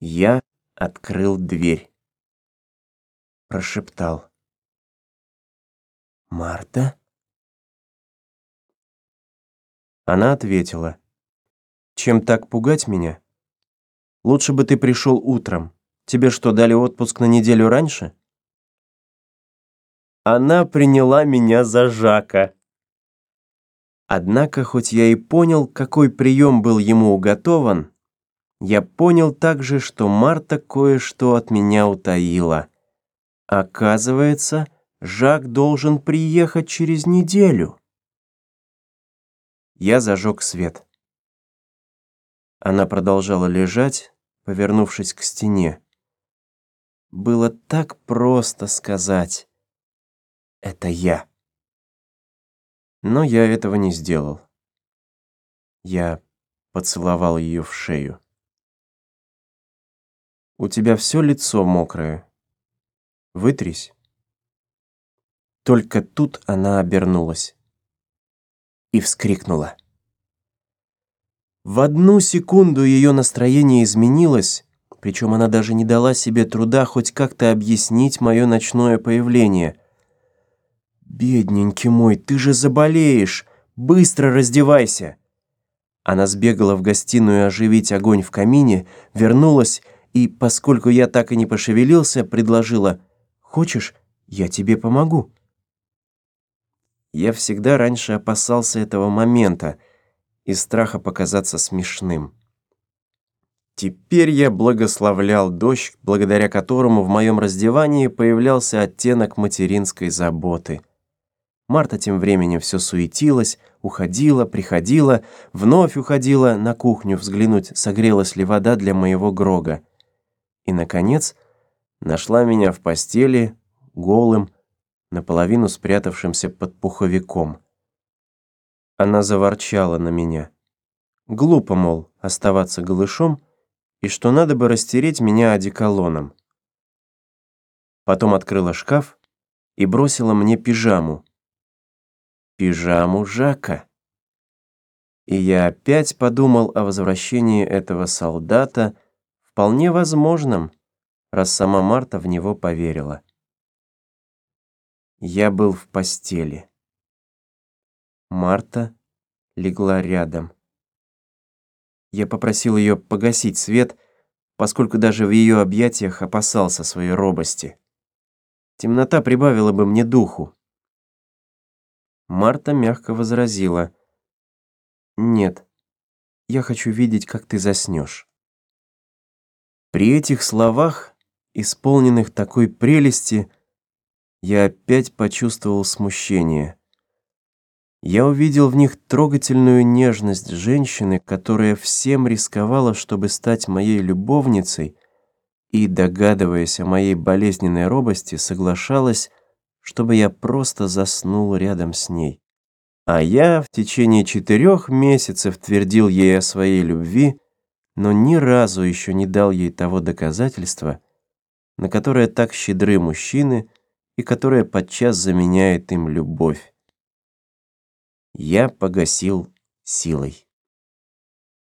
Я открыл дверь. Прошептал. «Марта?» Она ответила. «Чем так пугать меня? Лучше бы ты пришел утром. Тебе что, дали отпуск на неделю раньше?» Она приняла меня за Жака. Однако, хоть я и понял, какой прием был ему уготован, я понял также, что Марта кое-что от меня утаила. Оказывается, Жак должен приехать через неделю. Я зажег свет. Она продолжала лежать, повернувшись к стене. Было так просто сказать «Это я». Но я этого не сделал. Я поцеловал ее в шею. У тебя все лицо мокрое. Вытрись. Только тут она обернулась и вскрикнула. В одну секунду ее настроение изменилось, причем она даже не дала себе труда хоть как-то объяснить мое ночное появление. «Бедненький мой, ты же заболеешь! Быстро раздевайся!» Она сбегала в гостиную оживить огонь в камине, вернулась и, поскольку я так и не пошевелился, предложила «Хочешь, я тебе помогу?» Я всегда раньше опасался этого момента из страха показаться смешным. Теперь я благословлял дождь, благодаря которому в моем раздевании появлялся оттенок материнской заботы. Марта тем временем все суетилась, уходила, приходила, вновь уходила на кухню взглянуть, согрелась ли вода для моего Грога и, наконец, нашла меня в постели, голым, наполовину спрятавшимся под пуховиком. Она заворчала на меня. Глупо, мол, оставаться голышом, и что надо бы растереть меня одеколоном. Потом открыла шкаф и бросила мне пижаму. Пижаму Жака. И я опять подумал о возвращении этого солдата, вполне возможным, раз сама Марта в него поверила. Я был в постели. Марта легла рядом. Я попросил ее погасить свет, поскольку даже в ее объятиях опасался своей робости. Темнота прибавила бы мне духу. Марта мягко возразила. «Нет, я хочу видеть, как ты заснешь». При этих словах, исполненных такой прелести, я опять почувствовал смущение. Я увидел в них трогательную нежность женщины, которая всем рисковала, чтобы стать моей любовницей, и, догадываясь о моей болезненной робости, соглашалась, чтобы я просто заснул рядом с ней. А я в течение четырех месяцев твердил ей о своей любви, но ни разу еще не дал ей того доказательства, на которое так щедры мужчины и которое подчас заменяет им любовь. Я погасил силой.